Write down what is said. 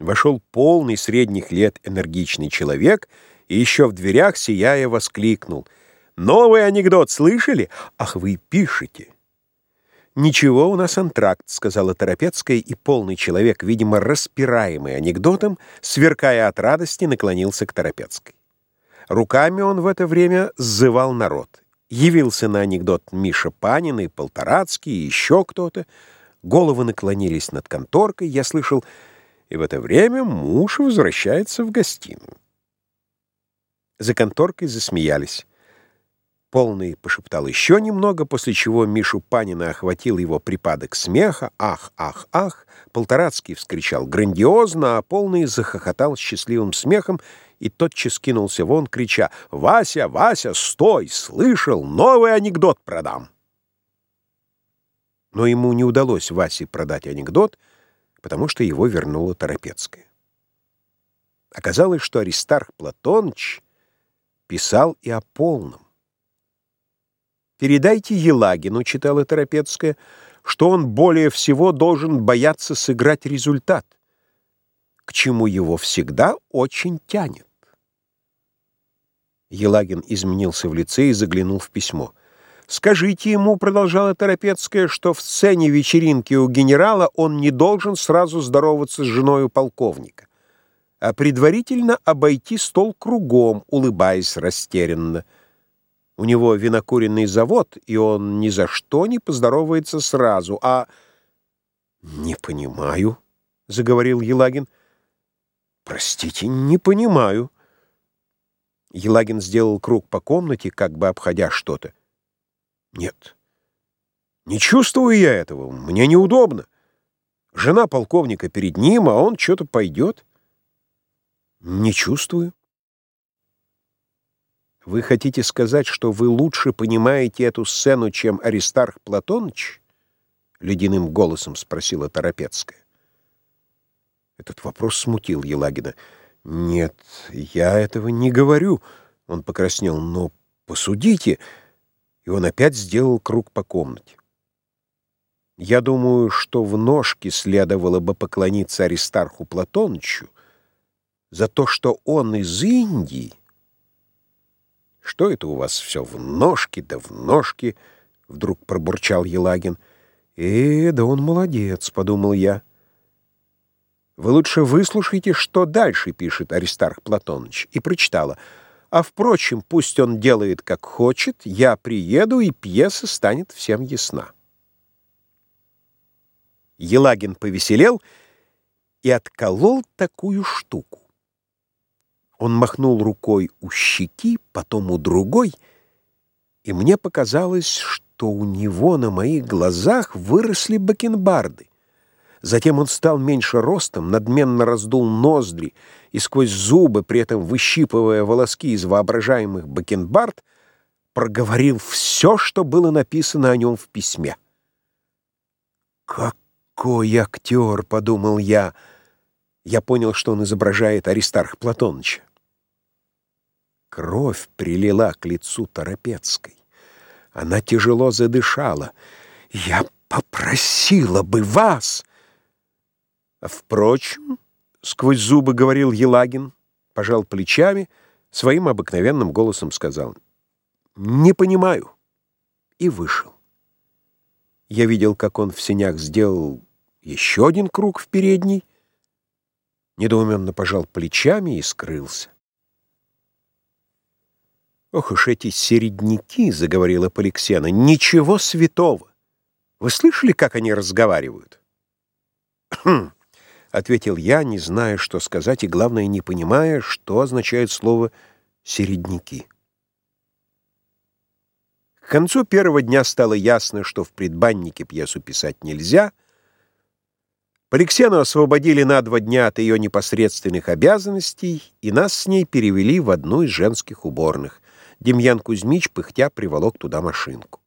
Вошел полный средних лет энергичный человек и еще в дверях, сияя, воскликнул. «Новый анекдот слышали? Ах, вы пишете!» «Ничего, у нас антракт», — сказала Торопецкая, и полный человек, видимо, распираемый анекдотом, сверкая от радости, наклонился к Торопецкой. Руками он в это время сзывал народ. Явился на анекдот Миша Панин и Полторацкий, и еще кто-то. Головы наклонились над конторкой, я слышал и в это время муж возвращается в гостиную. За конторкой засмеялись. Полный пошептал еще немного, после чего Мишу Панина охватил его припадок смеха. «Ах, ах, ах!» Полторацкий вскричал грандиозно, а Полный захохотал счастливым смехом и тотчас кинулся вон, крича «Вася, Вася, стой! Слышал! Новый анекдот продам!» Но ему не удалось Васе продать анекдот, потому что его вернула Торопецкая. Оказалось, что Аристарх Платоныч писал и о полном. «Передайте Елагину», — читала Торопецкая, «что он более всего должен бояться сыграть результат, к чему его всегда очень тянет». Елагин изменился в лице и заглянул в письмо. Скажите ему, продолжала Торопецкая, что в сцене вечеринки у генерала он не должен сразу здороваться с женой полковника, а предварительно обойти стол кругом, улыбаясь растерянно. У него винокуренный завод, и он ни за что не поздоровается сразу, а... «Не понимаю», — заговорил Елагин. «Простите, не понимаю». Елагин сделал круг по комнате, как бы обходя что-то. Нет. Не чувствую я этого. Мне неудобно. Жена полковника перед ним, а он что-то пойдет. Не чувствую. Вы хотите сказать, что вы лучше понимаете эту сцену, чем Аристарх Платоныч? Ледяным голосом спросила Торопецкая. Этот вопрос смутил Елагина. «Нет, я этого не говорю», — он покраснел. «Но посудите...» и он опять сделал круг по комнате. Я думаю, что в ножке следовало бы поклониться Аристарху Платонычу за то, что он из Индии. Что это у вас все в ножке да в ножке? Вдруг пробурчал Елагин. «Э, да он молодец», — подумал я. «Вы лучше выслушайте, что дальше пишет Аристарх Платоныч». И прочитала — а, впрочем, пусть он делает, как хочет, я приеду, и пьеса станет всем ясна. Елагин повеселел и отколол такую штуку. Он махнул рукой у щеки, потом у другой, и мне показалось, что у него на моих глазах выросли бакенбарды. Затем он стал меньше ростом, надменно раздул ноздри и сквозь зубы, при этом выщипывая волоски из воображаемых бакенбард, проговорил все, что было написано о нем в письме. «Какой актер!» — подумал я. Я понял, что он изображает Аристарх Платоныча. Кровь прилила к лицу Торопецкой. Она тяжело задышала. «Я попросила бы вас!» Впрочем, сквозь зубы говорил Елагин, пожал плечами, своим обыкновенным голосом сказал «Не понимаю» и вышел. Я видел, как он в сенях сделал еще один круг в передней, недоуменно пожал плечами и скрылся. «Ох уж эти середняки!» — заговорила Поликсена. «Ничего святого! Вы слышали, как они разговаривают?» «Хм!» — ответил я, не зная, что сказать, и, главное, не понимая, что означает слово «середняки». К концу первого дня стало ясно, что в предбаннике пьесу писать нельзя. Поликсену освободили на два дня от ее непосредственных обязанностей, и нас с ней перевели в одну из женских уборных. Демьян Кузьмич, пыхтя, приволок туда машинку.